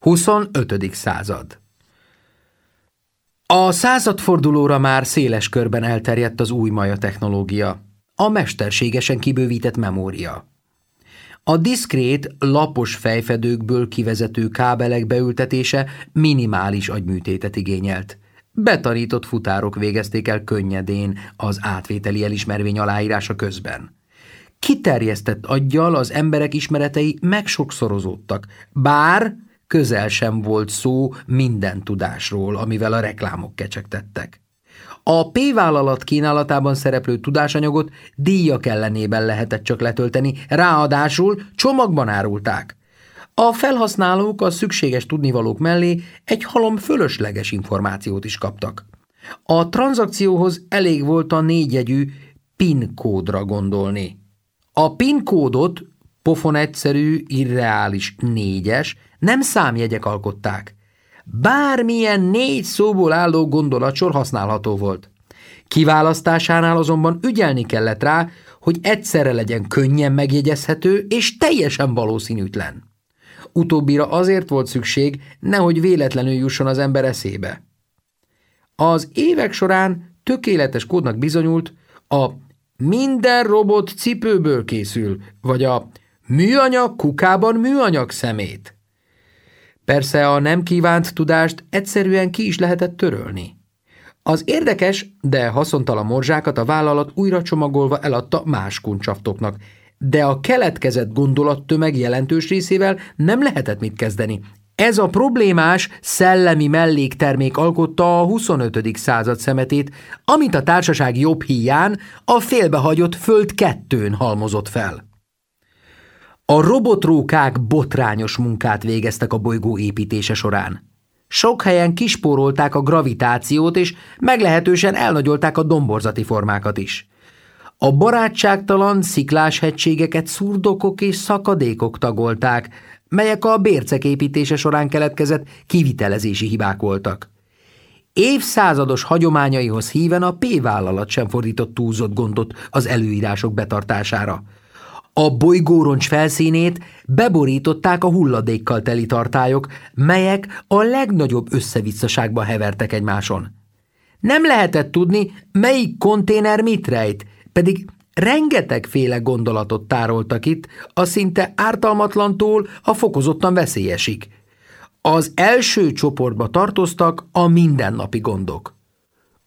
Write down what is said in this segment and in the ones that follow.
25. század A századfordulóra már széles körben elterjedt az új maja technológia, a mesterségesen kibővített memória. A diszkrét, lapos fejfedőkből kivezető kábelek beültetése minimális agyműtétet igényelt. Betanított futárok végezték el könnyedén az átvételi elismervény aláírása közben. Kiterjesztett aggyal az emberek ismeretei megsokszorozódtak, bár közel sem volt szó minden tudásról, amivel a reklámok kecsegtettek. A P-vállalat kínálatában szereplő tudásanyagot díjak ellenében lehetett csak letölteni, ráadásul csomagban árulták. A felhasználók a szükséges tudnivalók mellé egy halom fölösleges információt is kaptak. A tranzakcióhoz elég volt a négyjegyű PIN kódra gondolni. A PIN kódot pofon egyszerű, irreális négyes, nem számjegyek alkották. Bármilyen négy szóból álló gondolatsor használható volt. Kiválasztásánál azonban ügyelni kellett rá, hogy egyszerre legyen könnyen megjegyezhető és teljesen valószínűtlen. Utóbbira azért volt szükség, nehogy véletlenül jusson az ember eszébe. Az évek során tökéletes kódnak bizonyult a minden robot cipőből készül, vagy a műanyag kukában műanyag szemét. Persze a nem kívánt tudást egyszerűen ki is lehetett törölni. Az érdekes, de haszontalan morzsákat a vállalat újra csomagolva eladta más kuncsaftoknak, de a keletkezett gondolattömeg jelentős részével nem lehetett mit kezdeni. Ez a problémás szellemi melléktermék alkotta a 25. század szemetét, amit a társaság jobb híján a félbehagyott föld kettőn halmozott fel. A robotrókák botrányos munkát végeztek a bolygó építése során. Sok helyen kispórolták a gravitációt, és meglehetősen elnagyolták a domborzati formákat is. A barátságtalan sziklás hegységeket szurdokok és szakadékok tagolták, melyek a bércek építése során keletkezett kivitelezési hibák voltak. Évszázados hagyományaihoz híven a P-vállalat sem fordított túlzott gondot az előírások betartására – a bolygóroncs felszínét beborították a hulladékkal teli tartályok, melyek a legnagyobb összevisszaságban hevertek egymáson. Nem lehetett tudni, melyik konténer mit rejt, pedig rengetegféle gondolatot tároltak itt, a szinte ártalmatlantól a fokozottan veszélyesig. Az első csoportba tartoztak a mindennapi gondok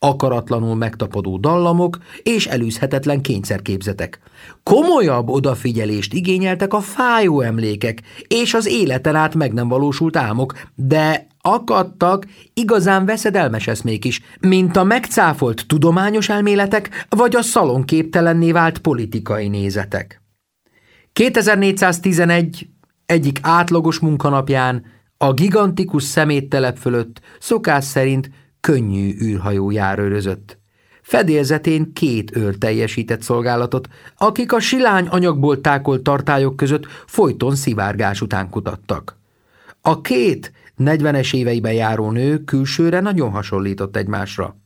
akaratlanul megtapadó dallamok és elűzhetetlen kényszerképzetek. Komolyabb odafigyelést igényeltek a fájó emlékek és az életen át meg nem valósult álmok, de akadtak igazán veszedelmes eszmék is, mint a megcáfolt tudományos elméletek vagy a szalonképtelenné vált politikai nézetek. 2411 egyik átlagos munkanapján a gigantikus szeméttelep fölött szokás szerint könnyű űrhajó járőrözött. Fedélzetén két őr teljesített szolgálatot, akik a silány anyagból tákolt tartályok között folyton szivárgás után kutattak. A két negyvenes éveiben járó nő külsőre nagyon hasonlított egymásra.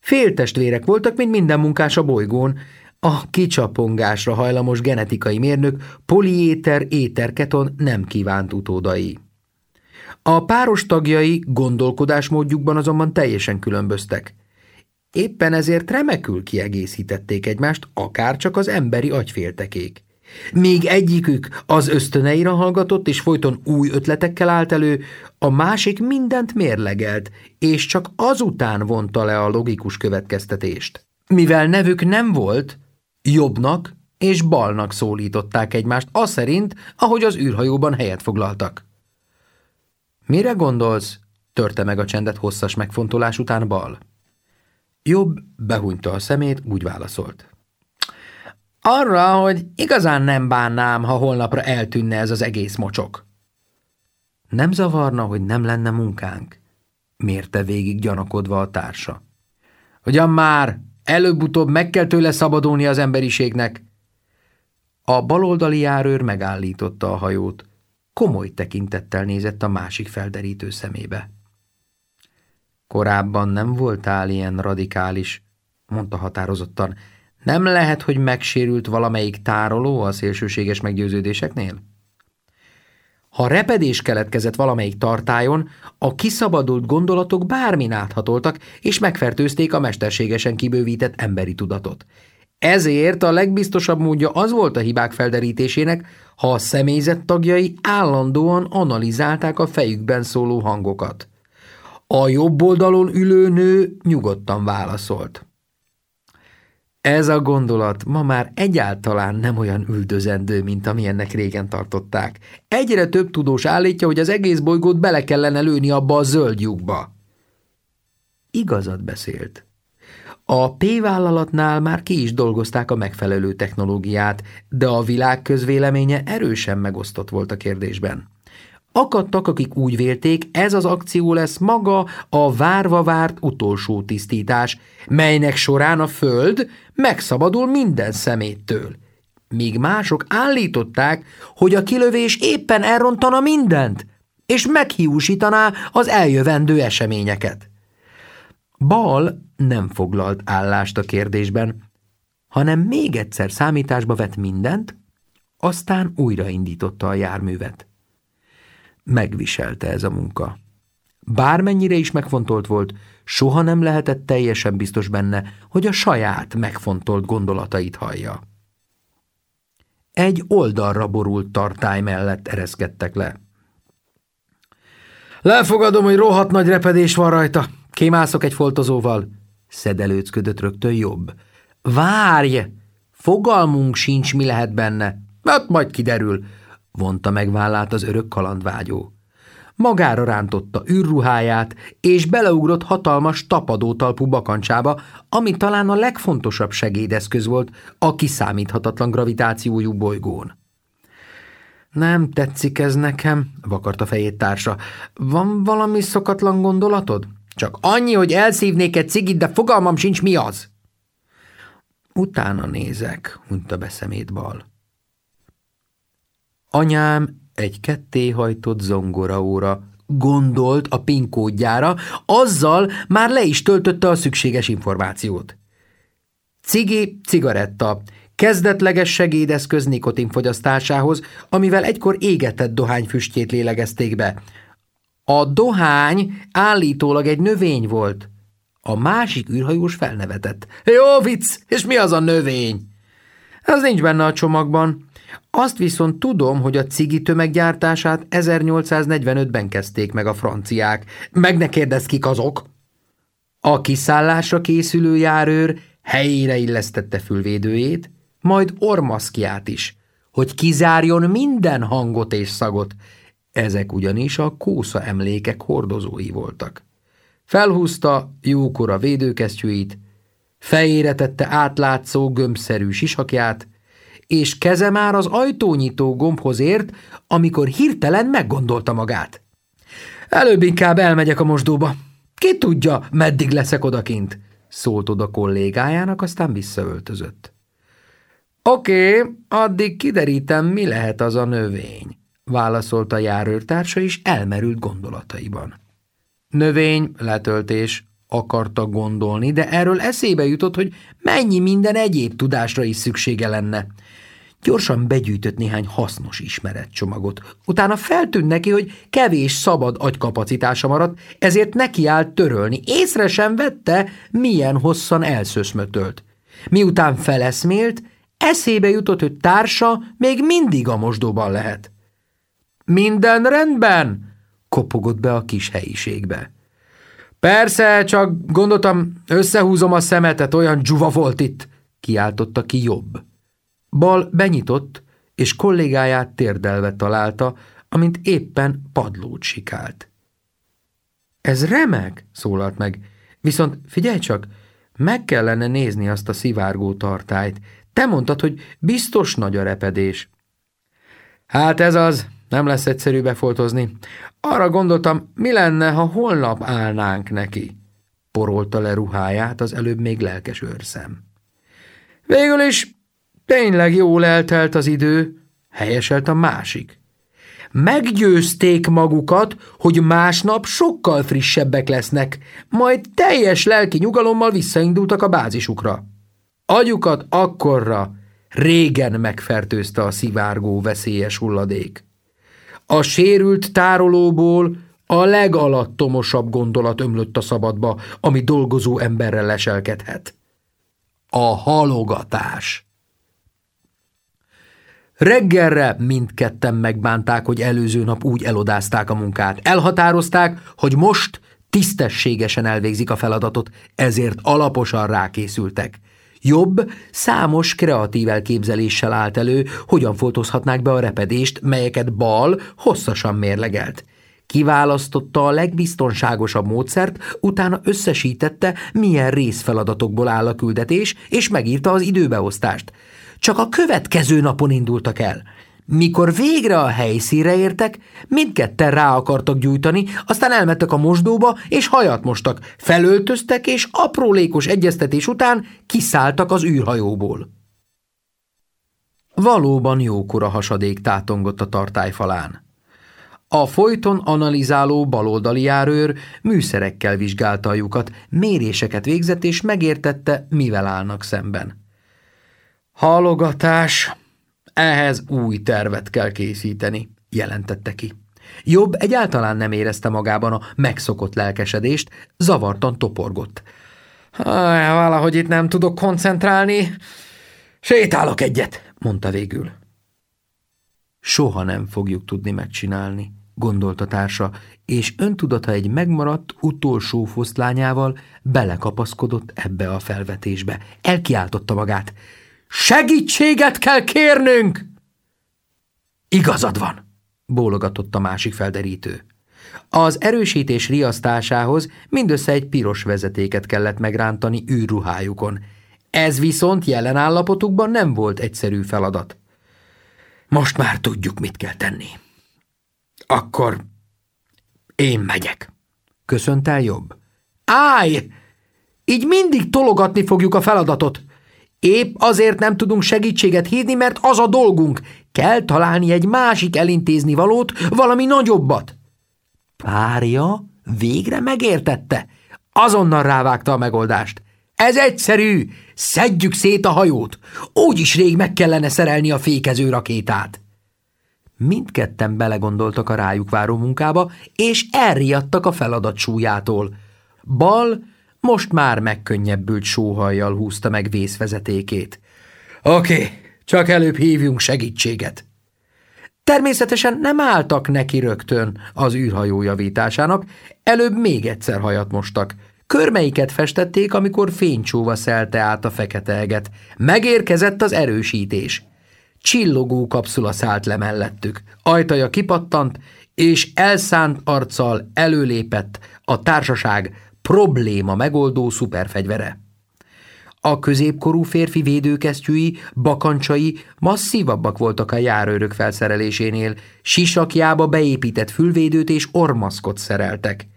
Féltestvérek voltak, mint minden munkás a bolygón, a kicsapongásra hajlamos genetikai mérnök poliéter-éterketon nem kívánt utódai. A páros tagjai gondolkodásmódjukban azonban teljesen különböztek. Éppen ezért remekül kiegészítették egymást, akár csak az emberi agyféltekék. Míg egyikük az ösztöneira hallgatott, és folyton új ötletekkel állt elő, a másik mindent mérlegelt, és csak azután vonta le a logikus következtetést. Mivel nevük nem volt, jobbnak és balnak szólították egymást, az szerint, ahogy az űrhajóban helyet foglaltak. Mire gondolsz? törte meg a csendet hosszas megfontolás után bal. Jobb behunyta a szemét, úgy válaszolt. Arra, hogy igazán nem bánnám, ha holnapra eltűnne ez az egész mocsok. Nem zavarna, hogy nem lenne munkánk? Mérte végig gyanakodva a társa. Ugyan már, előbb-utóbb meg kell tőle szabadulni az emberiségnek. A baloldali járőr megállította a hajót komoly tekintettel nézett a másik felderítő szemébe. Korábban nem voltál ilyen radikális, mondta határozottan. Nem lehet, hogy megsérült valamelyik tároló a szélsőséges meggyőződéseknél? Ha repedés keletkezett valamelyik tartályon, a kiszabadult gondolatok bármin áthatoltak, és megfertőzték a mesterségesen kibővített emberi tudatot. Ezért a legbiztosabb módja az volt a hibák felderítésének, ha a személyzet tagjai állandóan analizálták a fejükben szóló hangokat. A jobb oldalon ülő nő nyugodtan válaszolt. Ez a gondolat ma már egyáltalán nem olyan üldözendő, mint amilyennek régen tartották. Egyre több tudós állítja, hogy az egész bolygót bele kellene lőni abba a zöld lyukba. Igazat beszélt. A P-vállalatnál már ki is dolgozták a megfelelő technológiát, de a világ közvéleménye erősen megosztott volt a kérdésben. Akadtak, akik úgy vélték, ez az akció lesz maga a várva várt utolsó tisztítás, melynek során a Föld megszabadul minden szeméttől. Míg mások állították, hogy a kilövés éppen elrontana mindent, és meghiúsítaná az eljövendő eseményeket. Bal nem foglalt állást a kérdésben, hanem még egyszer számításba vett mindent, aztán újraindította a járművet. Megviselte ez a munka. Bármennyire is megfontolt volt, soha nem lehetett teljesen biztos benne, hogy a saját megfontolt gondolatait hallja. Egy oldalra borult tartály mellett ereszkedtek le. Lefogadom, hogy rohadt nagy repedés van rajta. Kémászok egy foltozóval. Szedelőcködött rögtön jobb. Várj! Fogalmunk sincs, mi lehet benne. Hát majd kiderül vonta meg vállát az örök kalandvágyó. Magára rántotta űrruháját, és beleugrott hatalmas tapadótalpú bakancsába, ami talán a legfontosabb segédeszköz volt a kiszámíthatatlan gravitációjú bolygón. Nem tetszik ez nekem, vakarta fejét társa. Van valami szokatlan gondolatod? Csak annyi, hogy elszívnék egy cigit, de fogalmam sincs, mi az. Utána nézek, mondta be szemét bal. Anyám egy kettéhajtott zongoraóra gondolt a pinkódjára, azzal már le is töltötte a szükséges információt. Cigi, cigaretta, kezdetleges segédeszköz nikotin fogyasztásához, amivel egykor égetett dohányfüstjét lélegezték be. A dohány állítólag egy növény volt. A másik űrhajós felnevetett. Jó vicc, és mi az a növény? Ez nincs benne a csomagban. Azt viszont tudom, hogy a cigi tömeggyártását 1845-ben kezdték meg a franciák. Meg ne kérdezz, kik azok? A kiszállásra készülő járőr helyére illesztette fülvédőjét, majd ormaszkját is, hogy kizárjon minden hangot és szagot. Ezek ugyanis a kósza emlékek hordozói voltak. Felhúzta jókora védőkesztyűit, fejére tette átlátszó gömbszerű sisakját, és keze már az ajtónyitó gombhoz ért, amikor hirtelen meggondolta magát. Előbb inkább elmegyek a mosdóba. Ki tudja, meddig leszek odakint? Szólt oda kollégájának, aztán visszaöltözött. Oké, addig kiderítem, mi lehet az a növény, válaszolta járőrtársa, és elmerült gondolataiban. Növény, letöltés, akarta gondolni, de erről eszébe jutott, hogy mennyi minden egyéb tudásra is szüksége lenne. Gyorsan begyűjtött néhány hasznos ismeretcsomagot. Utána feltűnt neki, hogy kevés szabad agykapacitása maradt, ezért nekiállt törölni. Észre sem vette, milyen hosszan elszöszmötölt. Miután feleszmélt, eszébe jutott, hogy társa még mindig a mosdóban lehet. Minden rendben? kopogott be a kis helyiségbe. Persze, csak gondoltam, összehúzom a szemetet, olyan dzsuva volt itt, kiáltotta ki jobb. Bal benyitott, és kollégáját térdelve találta, amint éppen padlót sikált. Ez remek, szólalt meg, viszont figyelj csak, meg kellene nézni azt a szivárgó tartályt. Te mondtad, hogy biztos nagy a repedés. Hát ez az, nem lesz egyszerű befoltozni. Arra gondoltam, mi lenne, ha holnap állnánk neki? Porolta le ruháját az előbb még lelkes őrszem. Végül is tényleg jól eltelt az idő, helyeselt a másik. Meggyőzték magukat, hogy másnap sokkal frissebbek lesznek, majd teljes lelki nyugalommal visszaindultak a bázisukra. Agyukat akkorra régen megfertőzte a szivárgó veszélyes hulladék. A sérült tárolóból a legalattomosabb gondolat ömlött a szabadba, ami dolgozó emberrel leselkedhet. A halogatás. Reggelre mindketten megbánták, hogy előző nap úgy elodázták a munkát. Elhatározták, hogy most tisztességesen elvégzik a feladatot, ezért alaposan rákészültek. Jobb, számos kreatív elképzeléssel állt elő, hogyan foltozhatnák be a repedést, melyeket bal hosszasan mérlegelt. Kiválasztotta a legbiztonságosabb módszert, utána összesítette, milyen részfeladatokból áll a küldetés, és megírta az időbeosztást. Csak a következő napon indultak el – mikor végre a helyszínre értek, mindketten rá akartak gyújtani, aztán elmentek a mosdóba, és hajat mostak, felöltöztek, és aprólékos egyeztetés után kiszálltak az űrhajóból. Valóban jókora hasadék tátongott a tartályfalán. A folyton analizáló baloldali járőr műszerekkel vizsgálta a lyukat, méréseket végzett és megértette, mivel állnak szemben. Halogatás, ehhez új tervet kell készíteni, jelentette ki. Jobb egyáltalán nem érezte magában a megszokott lelkesedést, zavartan toporgott. Valahogy itt nem tudok koncentrálni. Sétálok egyet, mondta végül. Soha nem fogjuk tudni megcsinálni, gondolta társa, és öntudata egy megmaradt utolsó foszlányával belekapaszkodott ebbe a felvetésbe. Elkiáltotta magát. Segítséget kell kérnünk! Igazad van, bólogatott a másik felderítő. Az erősítés riasztásához mindössze egy piros vezetéket kellett megrántani űrruhájukon. Ez viszont jelen állapotukban nem volt egyszerű feladat. Most már tudjuk, mit kell tenni. Akkor én megyek. Köszönt el jobb. Állj! Így mindig tologatni fogjuk a feladatot, Épp azért nem tudunk segítséget hívni, mert az a dolgunk. Kell találni egy másik elintézni valót, valami nagyobbat. Párja végre megértette. Azonnal rávágta a megoldást. Ez egyszerű, szedjük szét a hajót. Úgyis rég meg kellene szerelni a fékező rakétát. Mindketten belegondoltak a rájuk váró munkába, és elriadtak a feladat súlyától. Bal most már megkönnyebbült sóhajjal húzta meg vészvezetékét. Oké, csak előbb hívjunk segítséget. Természetesen nem álltak neki rögtön az űrhajó javításának, előbb még egyszer hajat mostak. Körmeiket festették, amikor fénycsóva szelte át a fekete eget. Megérkezett az erősítés. Csillogó kapszula szállt le mellettük. Ajtaja kipattant, és elszánt arccal előlépett a társaság probléma megoldó szuperfegyvere. A középkorú férfi védőkesztyűi, bakancsai masszívabbak voltak a járőrök felszerelésénél, sisakjába beépített fülvédőt és ormaszkot szereltek.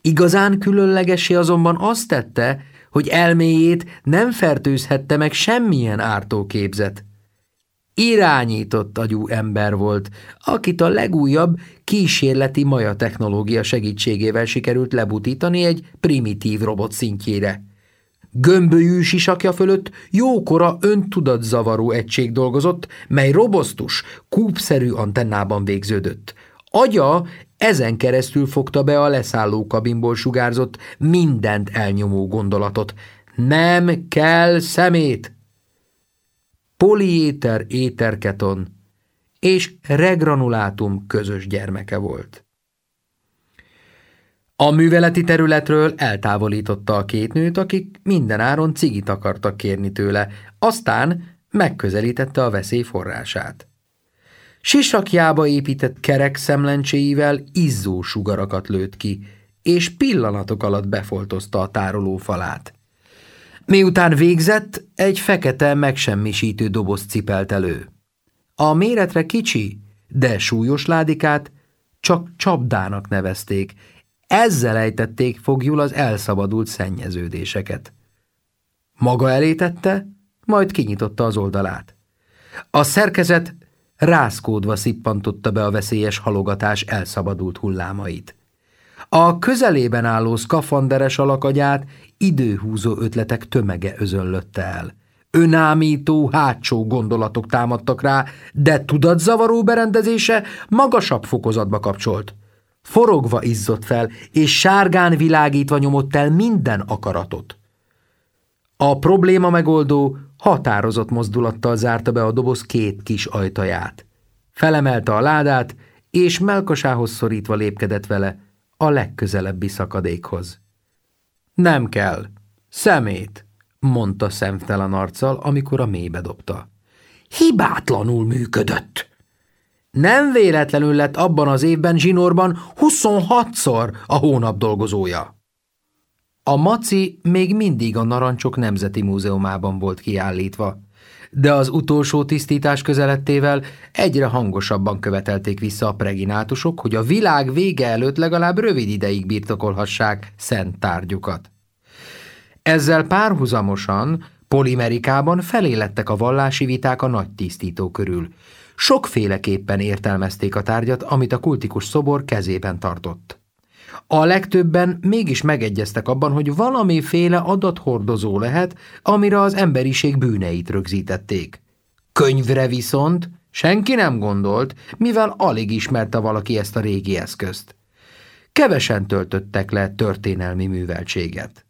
Igazán különlegesé azonban azt tette, hogy elméjét nem fertőzhette meg semmilyen ártóképzet. Irányított agyú ember volt, akit a legújabb kísérleti maja technológia segítségével sikerült lebutítani egy primitív robot szintjére. Gömbölyű sisakja fölött jókora öntudatzavaró egység dolgozott, mely robosztus, kúpszerű antennában végződött. Agya ezen keresztül fogta be a leszálló kabinból sugárzott mindent elnyomó gondolatot. Nem kell szemét! Poliéter éterketon és regranulátum közös gyermeke volt. A műveleti területről eltávolította a két nőt, akik minden áron cigit akartak kérni tőle, aztán megközelítette a veszély forrását. Sisakjába épített kerek szemlencséivel izzó sugarakat lőtt ki, és pillanatok alatt befoltozta a tároló falát. Miután végzett, egy fekete, megsemmisítő doboz cipelt elő. A méretre kicsi, de súlyos ládikát csak csapdának nevezték, ezzel ejtették fogjul az elszabadult szennyeződéseket. Maga elétette, majd kinyitotta az oldalát. A szerkezet rászkódva szippantotta be a veszélyes halogatás elszabadult hullámait. A közelében álló szkafanderes alakagyát időhúzó ötletek tömege özönlötte el. Önámító, hátsó gondolatok támadtak rá, de tudatzavaró berendezése magasabb fokozatba kapcsolt. Forogva izzott fel, és sárgán világítva nyomott el minden akaratot. A probléma megoldó határozott mozdulattal zárta be a doboz két kis ajtaját. Felemelte a ládát, és melkasához szorítva lépkedett vele a legközelebbi szakadékhoz. Nem kell. Szemét, mondta szemtelen arccal, amikor a mélybe dobta. Hibátlanul működött. Nem véletlenül lett abban az évben zsinórban 26-szor a hónap dolgozója. A maci még mindig a Narancsok Nemzeti Múzeumában volt kiállítva, de az utolsó tisztítás közelettével egyre hangosabban követelték vissza a preginátusok, hogy a világ vége előtt legalább rövid ideig birtokolhassák szent tárgyukat. Ezzel párhuzamosan Polimerikában felélettek a vallási viták a nagy tisztító körül. Sokféleképpen értelmezték a tárgyat, amit a kultikus szobor kezében tartott. A legtöbben mégis megegyeztek abban, hogy valamiféle adathordozó lehet, amire az emberiség bűneit rögzítették. Könyvre viszont senki nem gondolt, mivel alig ismerte valaki ezt a régi eszközt. Kevesen töltöttek le történelmi műveltséget.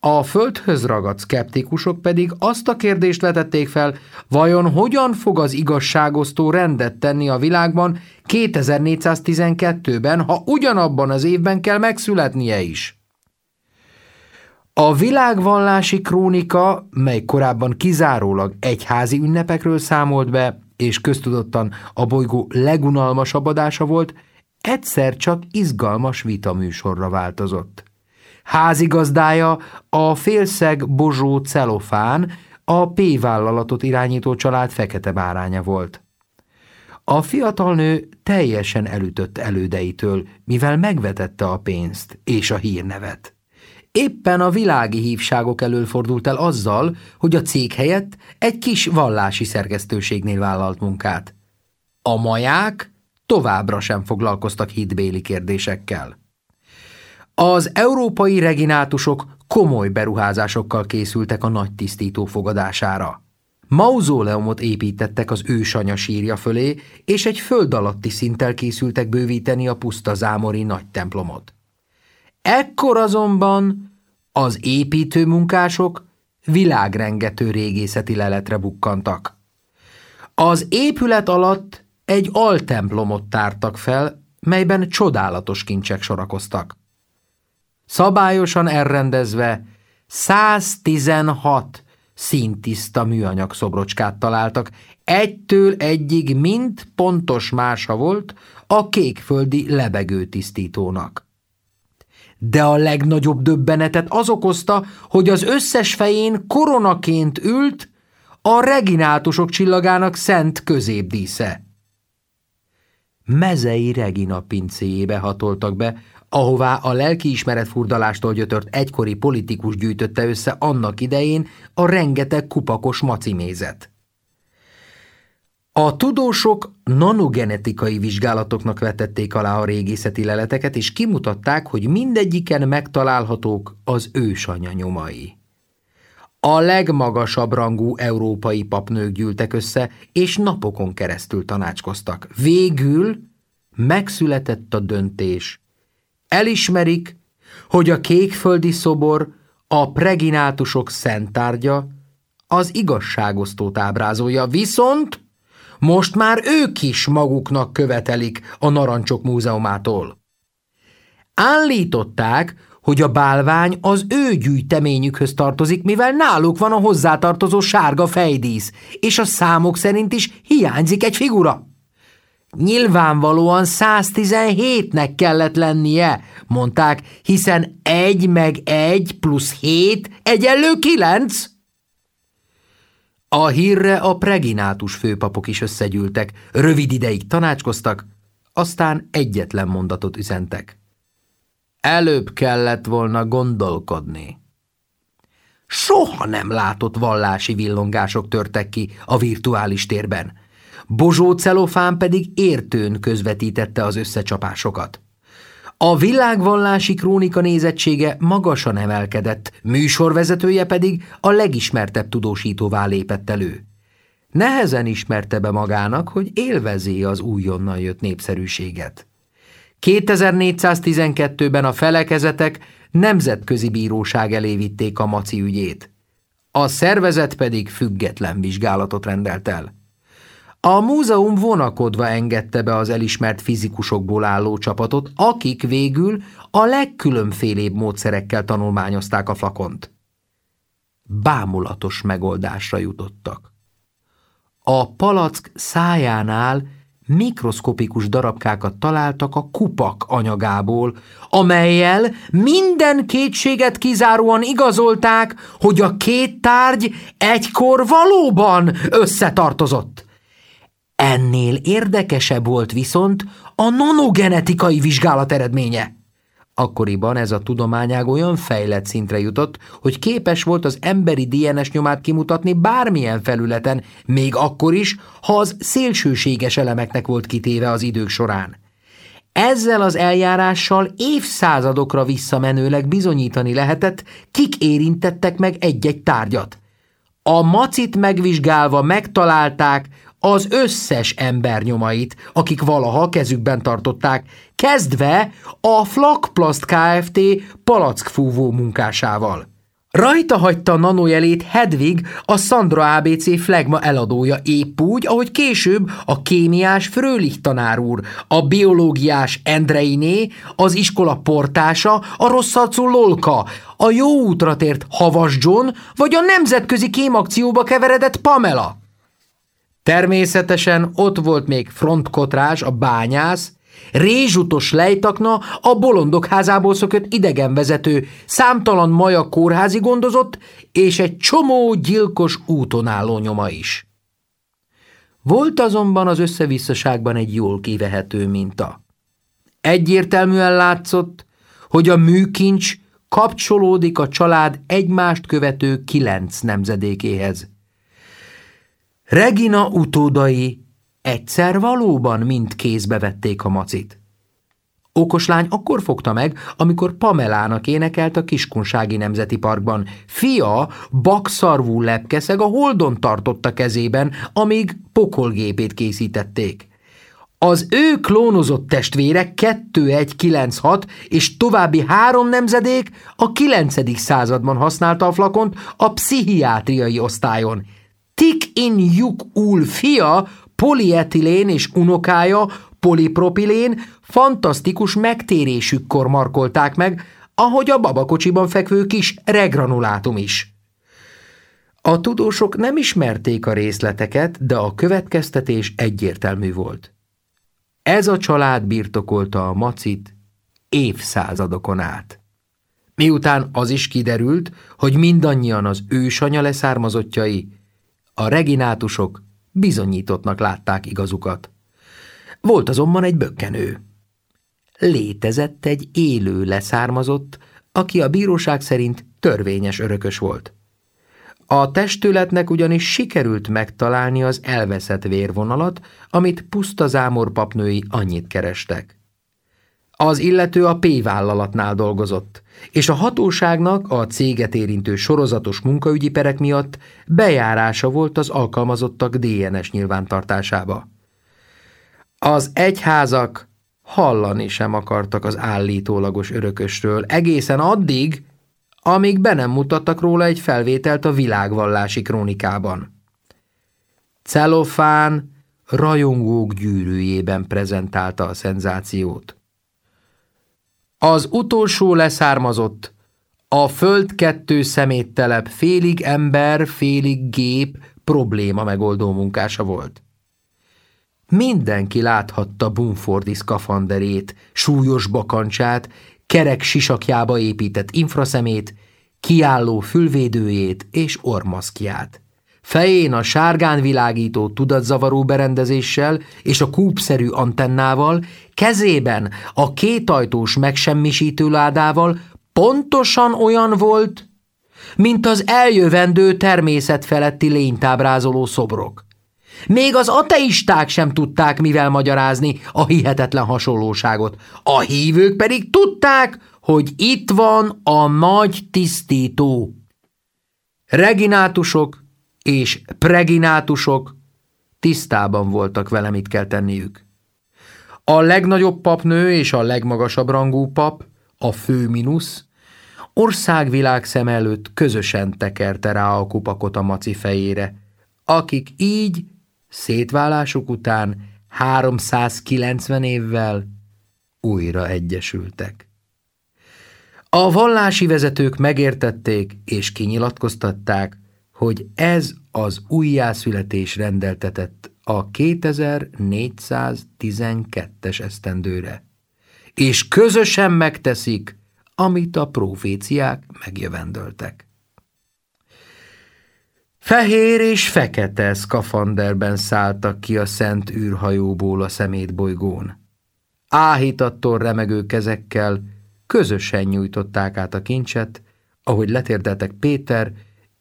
A földhöz ragadt szkeptikusok pedig azt a kérdést vetették fel, vajon hogyan fog az igazságosztó rendet tenni a világban 2412-ben, ha ugyanabban az évben kell megszületnie is. A világvallási krónika, mely korábban kizárólag egyházi ünnepekről számolt be, és köztudottan a bolygó legunalmasabb adása volt, egyszer csak izgalmas vitaműsorra változott. Házigazdája a félszeg Bozsó Celofán, a P-vállalatot irányító család fekete báránya volt. A fiatal nő teljesen elütött elődeitől, mivel megvetette a pénzt és a hírnevet. Éppen a világi hívságok elől fordult el azzal, hogy a cég helyett egy kis vallási szerkesztőségnél vállalt munkát. A maják továbbra sem foglalkoztak hitbéli kérdésekkel. Az európai reginátusok komoly beruházásokkal készültek a nagy tisztító fogadására. Mauzóleumot építettek az ősanya sírja fölé, és egy föld alatti szinttel készültek bővíteni a puszta zámori nagy templomot. Ekkor azonban az építőmunkások világrengető régészeti leletre bukkantak. Az épület alatt egy altemplomot tártak fel, melyben csodálatos kincsek sorakoztak. Szabályosan elrendezve 116 színtiszta műanyag szobrocskát találtak, egytől egyig mind pontos mása volt a kékföldi lebegő tisztítónak. De a legnagyobb döbbenetet az okozta, hogy az összes fején koronaként ült a reginátusok csillagának szent középdísze. Mezei Regina pincéjébe hatoltak be, ahová a lelkiismeret furdalástól gyötört egykori politikus gyűjtötte össze annak idején a rengeteg kupakos macimézet. A tudósok nanogenetikai vizsgálatoknak vetették alá a régészeti leleteket, és kimutatták, hogy mindegyiken megtalálhatók az ősanya nyomai. A legmagasabb rangú európai papnők gyűltek össze, és napokon keresztül tanácskoztak. Végül megszületett a döntés, Elismerik, hogy a kékföldi szobor a preginátusok szentárgya, az igazságosztót ábrázolja, viszont most már ők is maguknak követelik a Narancsok Múzeumától. Állították, hogy a bálvány az ő gyűjteményükhöz tartozik, mivel náluk van a hozzátartozó sárga fejdísz, és a számok szerint is hiányzik egy figura. Nyilvánvalóan 117-nek kellett lennie, mondták, hiszen egy meg egy plusz hét egyenlő kilenc. A hírre a preginátus főpapok is összegyűltek, rövid ideig tanácskoztak, aztán egyetlen mondatot üzentek. Előbb kellett volna gondolkodni. Soha nem látott vallási villongások törtek ki a virtuális térben – Bozsó celofán pedig értőn közvetítette az összecsapásokat. A világvallási krónika nézettsége magasan emelkedett, műsorvezetője pedig a legismertebb tudósítóvá lépett elő. Nehezen ismerte be magának, hogy élvezi az újonnan jött népszerűséget. 2412-ben a felekezetek nemzetközi bíróság elé vitték a maci ügyét. A szervezet pedig független vizsgálatot rendelt el. A múzeum vonakodva engedte be az elismert fizikusokból álló csapatot, akik végül a legkülönfélébb módszerekkel tanulmányozták a flakont. Bámulatos megoldásra jutottak. A palack szájánál mikroszkopikus darabkákat találtak a kupak anyagából, amelyel minden kétséget kizáróan igazolták, hogy a két tárgy egykor valóban összetartozott. Ennél érdekesebb volt viszont a nanogenetikai vizsgálat eredménye. Akkoriban ez a tudományág olyan fejlett szintre jutott, hogy képes volt az emberi DNS nyomát kimutatni bármilyen felületen, még akkor is, ha az szélsőséges elemeknek volt kitéve az idők során. Ezzel az eljárással évszázadokra visszamenőleg bizonyítani lehetett, kik érintettek meg egy-egy tárgyat. A macit megvizsgálva megtalálták, az összes ember nyomait, akik valaha kezükben tartották, kezdve a Flakplast Kft. palackfúvó munkásával. Rajta hagyta nanojelét Hedvig, a Sandra ABC flagma eladója épp úgy, ahogy később a kémiás Frölich tanár úr, a biológiás Endreiné, az iskola portása, a rosszarcú Lolka, a jó útra tért Havas John, vagy a nemzetközi kémakcióba keveredett Pamela. Természetesen ott volt még frontkotrás, a bányász, rézsutos lejtakna, a bolondok házából szökött idegenvezető, számtalan maja kórházi gondozott, és egy csomó gyilkos úton álló nyoma is. Volt azonban az összevisszaságban egy jól kivehető minta. Egyértelműen látszott, hogy a műkincs kapcsolódik a család egymást követő kilenc nemzedékéhez. Regina utódai egyszer valóban mind kézbe vették a macit. Okoslány akkor fogta meg, amikor Pamelának énekelt a Kiskunsági Nemzeti Parkban. Fia bakszarvú lepkeszeg a holdon tartotta kezében, amíg pokolgépét készítették. Az ő klónozott testvére 2196 és további három nemzedék a 9. században használta a flakont a pszichiátriai osztályon – Tik in juk ul fia, polietilén és unokája, polipropilén fantasztikus megtérésükkor markolták meg, ahogy a babakocsiban fekvő kis regranulátum is. A tudósok nem ismerték a részleteket, de a következtetés egyértelmű volt. Ez a család birtokolta a macit évszázadokon át. Miután az is kiderült, hogy mindannyian az ősanya leszármazottjai, a reginátusok bizonyítottnak látták igazukat. Volt azonban egy bökkenő. Létezett egy élő leszármazott, aki a bíróság szerint törvényes örökös volt. A testületnek ugyanis sikerült megtalálni az elveszett vérvonalat, amit puszta zámor papnői annyit kerestek. Az illető a P-vállalatnál dolgozott, és a hatóságnak a céget érintő sorozatos munkaügyi perek miatt bejárása volt az alkalmazottak DNS nyilvántartásába. Az egyházak hallani sem akartak az állítólagos örökösről, egészen addig, amíg be nem mutattak róla egy felvételt a világvallási krónikában. Celofán rajongók gyűrűjében prezentálta a szenzációt. Az utolsó leszármazott, a föld kettő szeméttelep félig ember, félig gép probléma megoldó munkása volt. Mindenki láthatta Bumfordi szkafanderét, súlyos bakancsát, kerek sisakjába épített infraszemét, kiálló fülvédőjét és ormaszkját fején a sárgán világító tudatzavaró berendezéssel és a kúpszerű antennával, kezében a kétajtós megsemmisítő ládával pontosan olyan volt, mint az eljövendő természet feletti lénytábrázoló szobrok. Még az ateisták sem tudták mivel magyarázni a hihetetlen hasonlóságot. A hívők pedig tudták, hogy itt van a nagy tisztító. Reginátusok és preginátusok tisztában voltak vele, mit kell tenniük. A legnagyobb papnő és a legmagasabb rangú pap, a fő minusz, országvilág szem előtt közösen tekerte rá a kupakot a maci fejére, akik így szétválásuk után 390 évvel újra egyesültek. A vallási vezetők megértették és kinyilatkoztatták, hogy ez az újjászületés rendeltetett a 2412-es esztendőre, és közösen megteszik, amit a proféciák megjövendöltek. Fehér és fekete szkafanderben szálltak ki a szent űrhajóból a szemétbolygón. Áhítattól remegő kezekkel közösen nyújtották át a kincset, ahogy letérdeltek Péter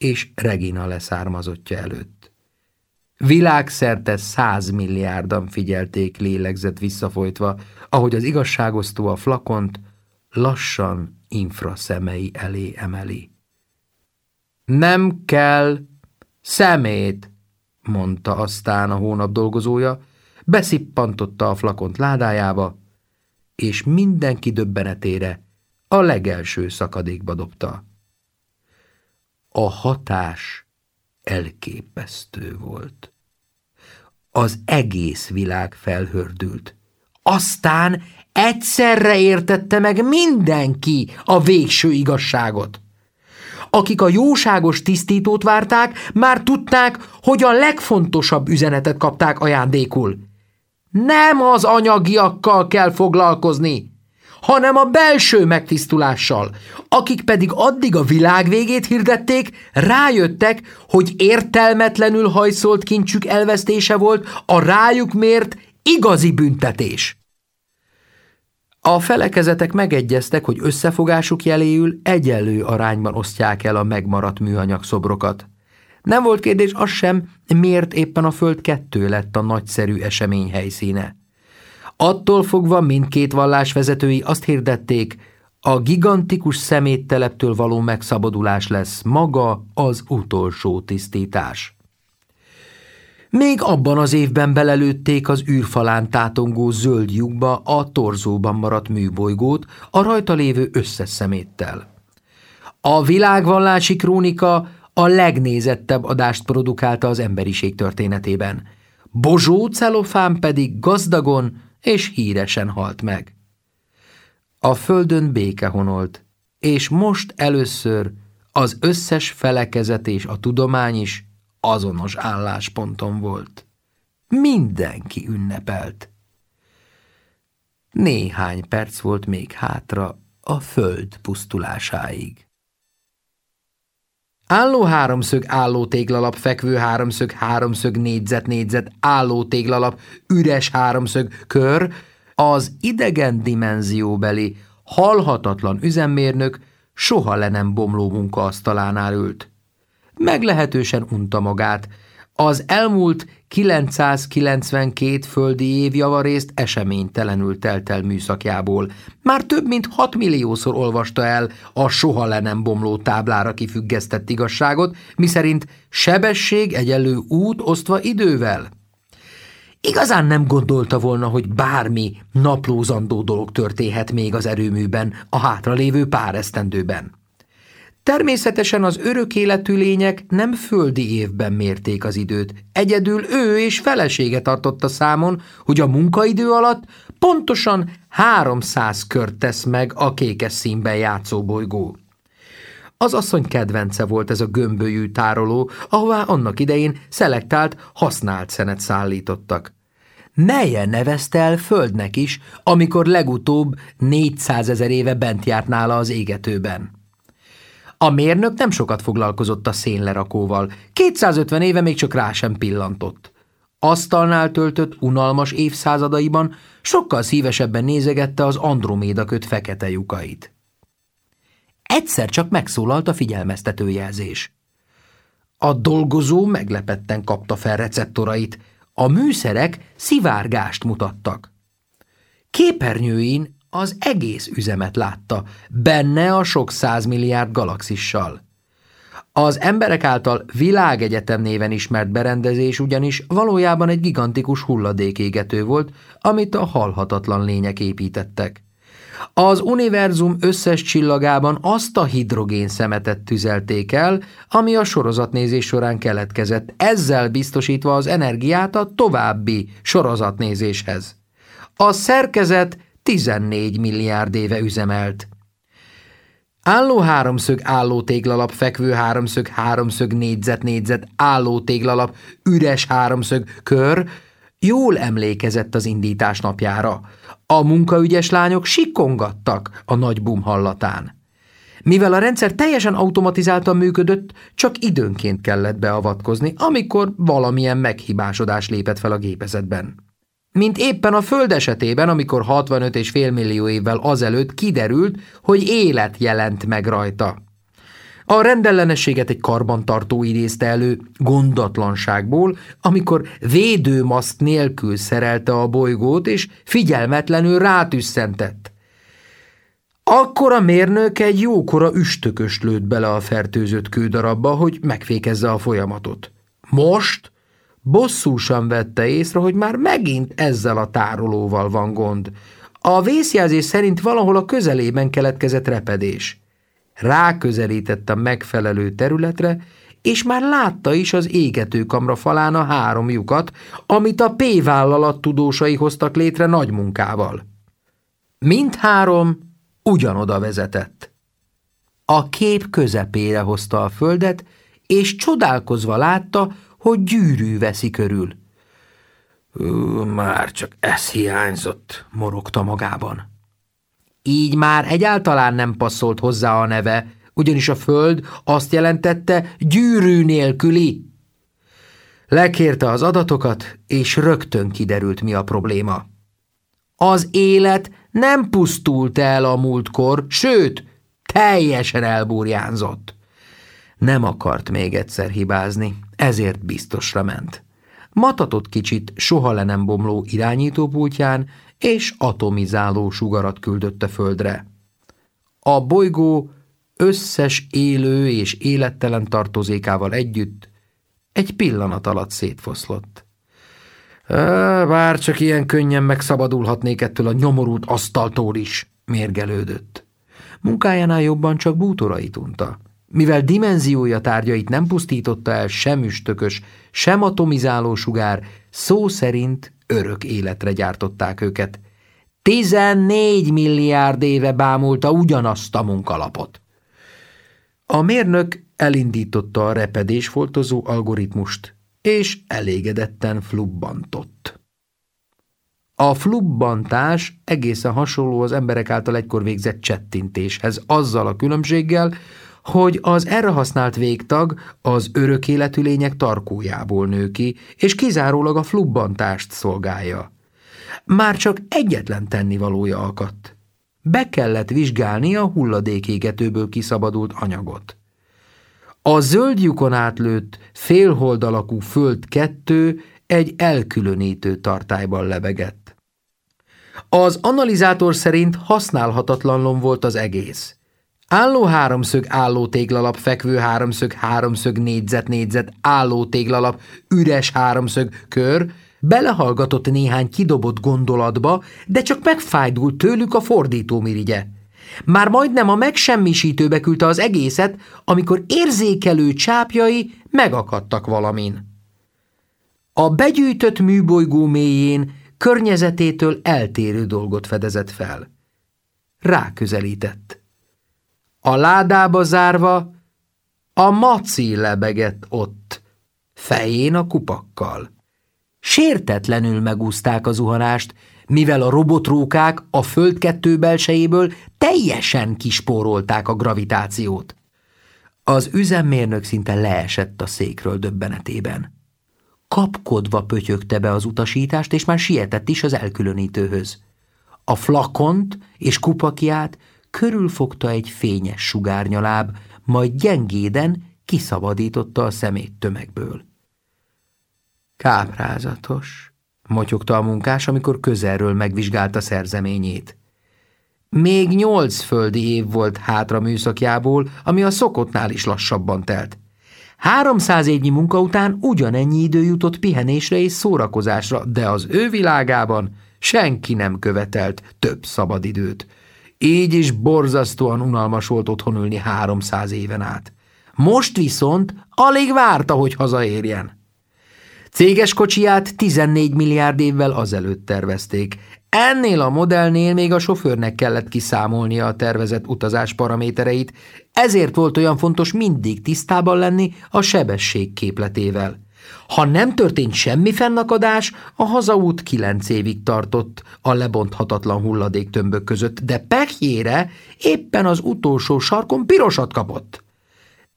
és Regina leszármazottja előtt. Világszerte százmilliárdan figyelték lélegzett visszafolytva, ahogy az igazságosztó a flakont lassan infraszemei elé emeli. Nem kell szemét, mondta aztán a hónap dolgozója, beszippantotta a flakont ládájába, és mindenki döbbenetére a legelső szakadékba dobta. A hatás elképesztő volt. Az egész világ felhördült. Aztán egyszerre értette meg mindenki a végső igazságot. Akik a jóságos tisztítót várták, már tudták, hogy a legfontosabb üzenetet kapták ajándékul. Nem az anyagiakkal kell foglalkozni, hanem a belső megtisztulással. Akik pedig addig a világ végét hirdették, rájöttek, hogy értelmetlenül hajszolt kincsük elvesztése volt a rájuk mért igazi büntetés. A felekezetek megegyeztek, hogy összefogásuk jeléül egyenlő arányban osztják el a megmaradt műanyag szobrokat. Nem volt kérdés az sem, miért éppen a Föld kettő lett a nagyszerű esemény helyszíne. Attól fogva mindkét vallás vezetői azt hirdették, a gigantikus szemétteleptől való megszabadulás lesz maga az utolsó tisztítás. Még abban az évben belelőtték az űrfalán tátongó zöld lyukba a torzóban maradt műbolygót a rajta lévő összes szeméttel. A világvallási krónika a legnézettebb adást produkálta az emberiség történetében. Bozsó celofán pedig gazdagon és híresen halt meg. A földön béke honolt, és most először az összes felekezet és a tudomány is azonos állásponton volt. Mindenki ünnepelt. Néhány perc volt még hátra a föld pusztulásáig. Álló háromszög, álló téglalap, fekvő háromszög, háromszög, négyzet, négyzet, álló téglalap, üres háromszög, kör, az idegen dimenzióbeli, halhatatlan üzemmérnök soha le nem bomló munkaasztalánál ült meglehetősen unta magát. Az elmúlt 992 földi év javarészt eseménytelenül telt el műszakjából. Már több mint 6 milliószor olvasta el a soha le nem bomló táblára kifüggesztett igazságot, miszerint sebesség egyenlő út osztva idővel. Igazán nem gondolta volna, hogy bármi naplózandó dolog történhet még az erőműben a hátralévő pár esztendőben. Természetesen az örök életű lények nem földi évben mérték az időt. Egyedül ő és felesége tartotta számon, hogy a munkaidő alatt pontosan 300 kört tesz meg a kékes színben játszó bolygó. Az asszony kedvence volt ez a gömbölyű tároló, ahová annak idején szelektált, használt szenet szállítottak. Neje nevezte el földnek is, amikor legutóbb 400 ezer éve bent járt nála az égetőben. A mérnök nem sokat foglalkozott a szénlerakóval, 250 éve még csak rá sem pillantott. Asztalnál töltött unalmas évszázadaiban sokkal szívesebben nézegette az Androméda köt fekete lyukait. Egyszer csak megszólalt a figyelmeztetőjelzés. A dolgozó meglepetten kapta fel receptorait, a műszerek szivárgást mutattak. Képernyőin az egész üzemet látta, benne a sok százmilliárd galaxissal. Az emberek által világegyetem néven ismert berendezés ugyanis valójában egy gigantikus hulladékégető volt, amit a halhatatlan lények építettek. Az univerzum összes csillagában azt a hidrogén szemetet tüzelték el, ami a sorozatnézés során keletkezett, ezzel biztosítva az energiát a további sorozatnézéshez. A szerkezet 14 milliárd éve üzemelt. Álló háromszög álló téglalap, fekvő háromszög, háromszög, négyzet, négyzet, álló téglalap, üres háromszög, kör, jól emlékezett az indítás napjára. A munkaügyes lányok sikongattak a nagy bum hallatán. Mivel a rendszer teljesen automatizáltan működött, csak időnként kellett beavatkozni, amikor valamilyen meghibásodás lépett fel a gépezetben. Mint éppen a Föld esetében, amikor 65 és fél millió évvel azelőtt kiderült, hogy élet jelent meg rajta. A rendellenességet egy karbantartó idézte elő gondatlanságból, amikor védőmaszt nélkül szerelte a bolygót, és figyelmetlenül rátüsszentett. Akkor a mérnök egy jókora üstökös lőtt bele a fertőzött kődarabba, hogy megfékezze a folyamatot. Most bosszúsan vette észre, hogy már megint ezzel a tárolóval van gond. A vészjelzés szerint valahol a közelében keletkezett repedés ráközelített a megfelelő területre, és már látta is az égetőkamra falán a három lyukat, amit a P-vállalat tudósai hoztak létre nagy munkával. Mindhárom ugyanoda vezetett. A kép közepére hozta a földet, és csodálkozva látta, hogy gyűrű veszi körül. Már csak ez hiányzott, morogta magában. Így már egyáltalán nem passzolt hozzá a neve, ugyanis a föld azt jelentette gyűrű nélküli. Lekérte az adatokat, és rögtön kiderült, mi a probléma. Az élet nem pusztult el a múltkor, sőt, teljesen elburjánzott. Nem akart még egyszer hibázni, ezért biztosra ment. Matatott kicsit soha le nem bomló irányítópultján, és atomizáló sugarat küldött a földre. A bolygó összes élő és élettelen tartozékával együtt egy pillanat alatt szétfoszlott. Bár csak ilyen könnyen megszabadulhatnék ettől a nyomorult asztaltól is, mérgelődött. Munkájánál jobban csak bútorait unta. Mivel dimenziója tárgyait nem pusztította el sem üstökös, sem atomizáló sugár, szó szerint örök életre gyártották őket. Tizennégy milliárd éve bámulta ugyanazt a munkalapot. A mérnök elindította a repedésfoltozó algoritmust, és elégedetten flubbantott. A flubbantás egészen hasonló az emberek által egykor végzett csettintéshez, azzal a különbséggel, hogy az erre használt végtag az örök életű lények tarkójából nő ki, és kizárólag a flubbantást szolgálja. Már csak egyetlen tennivalója akadt. Be kellett vizsgálni a hulladékégetőből kiszabadult anyagot. A zöld lyukon átlőtt, félhold alakú föld kettő egy elkülönítő tartályban lebegett. Az analizátor szerint használhatatlanlom volt az egész. Álló háromszög álló téglalap, fekvő háromszög, háromszög, négyzet, négyzet, álló téglalap, üres háromszög, kör, belehallgatott néhány kidobott gondolatba, de csak megfájdult tőlük a fordítómirigye. Már majdnem a megsemmisítőbe küldte az egészet, amikor érzékelő csápjai megakadtak valamin. A begyűjtött műbolygó mélyén környezetétől eltérő dolgot fedezett fel. Ráközelített. A ládába zárva a maci lebegett ott, fején a kupakkal. Sértetlenül megúzták a zuhanást, mivel a robotrókák a földkettő belsejéből teljesen kispórolták a gravitációt. Az üzemmérnök szinte leesett a székről döbbenetében. Kapkodva pötyögte be az utasítást, és már sietett is az elkülönítőhöz. A flakont és kupakját körülfogta egy fényes sugárnyaláb, majd gyengéden kiszabadította a szemét tömegből. Káprázatos, motyogta a munkás, amikor közelről megvizsgálta szerzeményét. Még nyolc földi év volt hátra műszakjából, ami a szokottnál is lassabban telt. Háromszáz évnyi munka után ugyanennyi idő jutott pihenésre és szórakozásra, de az ő világában senki nem követelt több szabadidőt. Így is borzasztóan unalmas volt otthon ülni háromszáz éven át. Most viszont alig várta, hogy hazaérjen. Céges kocsiját 14 milliárd évvel azelőtt tervezték. Ennél a modellnél még a sofőrnek kellett kiszámolnia a tervezett utazás paramétereit, ezért volt olyan fontos mindig tisztában lenni a sebesség képletével. Ha nem történt semmi fennakadás, a hazaút kilenc évig tartott a lebonthatatlan hulladéktömbök között, de pekjére éppen az utolsó sarkon pirosat kapott.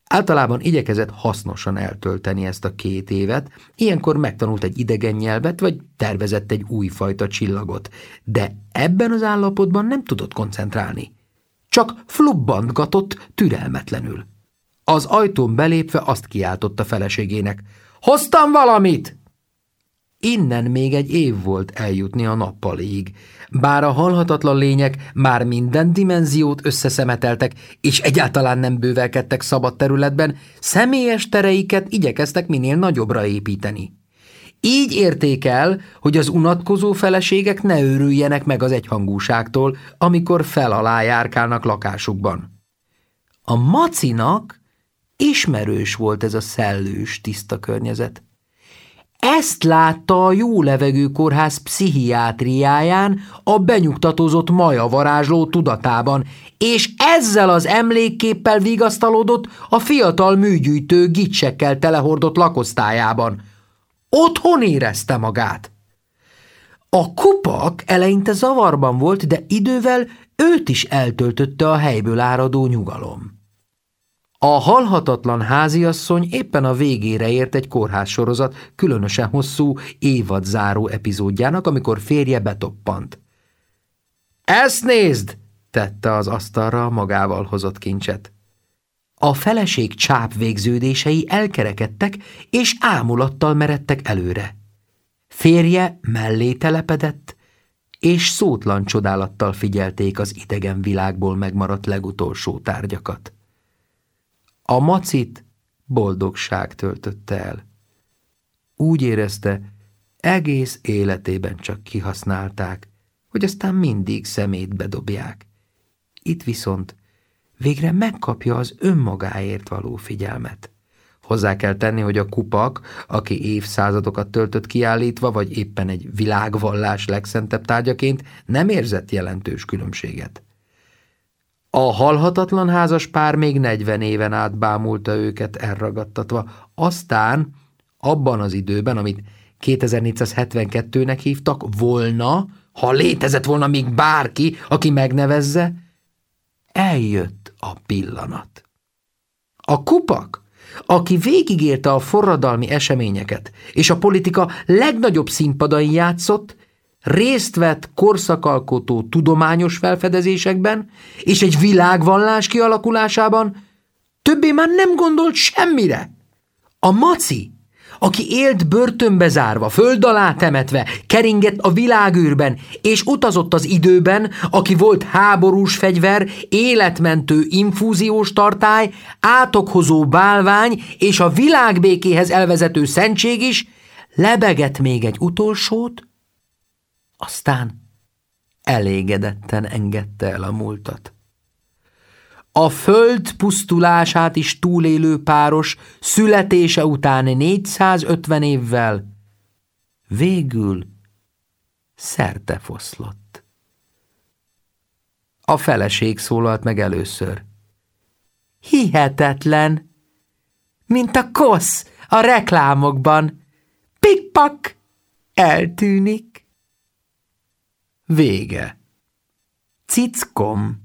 Általában igyekezett hasznosan eltölteni ezt a két évet, ilyenkor megtanult egy idegen nyelvet, vagy tervezett egy újfajta csillagot, de ebben az állapotban nem tudott koncentrálni. Csak flubbantgatott türelmetlenül. Az ajtón belépve azt kiáltotta feleségének, Hoztam valamit! Innen még egy év volt eljutni a nappalig. Bár a halhatatlan lények már minden dimenziót összeszemeteltek, és egyáltalán nem bővelkedtek szabad területben, személyes tereiket igyekeztek minél nagyobbra építeni. Így érték el, hogy az unatkozó feleségek ne őrüljenek meg az egyhangúságtól, amikor fel alá járkálnak lakásukban. A macinak ismerős volt ez a szellős, tiszta környezet. Ezt látta a jó levegő kórház pszichiátriáján a benyugtatózott maja varázsló tudatában, és ezzel az emlékképpel vigasztalódott a fiatal műgyűjtő gicsekkel telehordott lakosztályában. Otthon érezte magát. A kupak eleinte zavarban volt, de idővel őt is eltöltötte a helyből áradó nyugalom. A halhatatlan háziasszony éppen a végére ért egy kórház sorozat különösen hosszú évad záró epizódjának, amikor férje betoppant. Ezt nézd! tette az asztalra magával hozott kincset. A feleség csáp végződései elkerekedtek, és ámulattal meredtek előre. Férje mellé telepedett, és szótlan csodálattal figyelték az idegen világból megmaradt legutolsó tárgyakat. A macit boldogság töltötte el. Úgy érezte, egész életében csak kihasználták, hogy aztán mindig szemét bedobják. Itt viszont végre megkapja az önmagáért való figyelmet. Hozzá kell tenni, hogy a kupak, aki évszázadokat töltött kiállítva, vagy éppen egy világvallás legszentebb tárgyaként nem érzett jelentős különbséget. A halhatatlan házas pár még negyven éven át bámulta őket elragadtatva. Aztán, abban az időben, amit 2472-nek hívtak, volna, ha létezett volna még bárki, aki megnevezze, eljött a pillanat. A kupak, aki végigérte a forradalmi eseményeket, és a politika legnagyobb színpadain játszott, részt vett korszakalkotó tudományos felfedezésekben és egy világvallás kialakulásában, többé már nem gondolt semmire. A maci, aki élt börtönbe zárva, föld alá temetve, keringett a világűrben, és utazott az időben, aki volt háborús fegyver, életmentő infúziós tartály, átokhozó bálvány és a világbékéhez elvezető szentség is, lebegett még egy utolsót, aztán elégedetten engedte el a múltat. A föld pusztulását is túlélő páros születése után 450 évvel végül szerte foszlott. A feleség szólalt meg először. Hihetetlen, mint a kosz a reklámokban. Pikpak eltűnik. Vége. Cickom.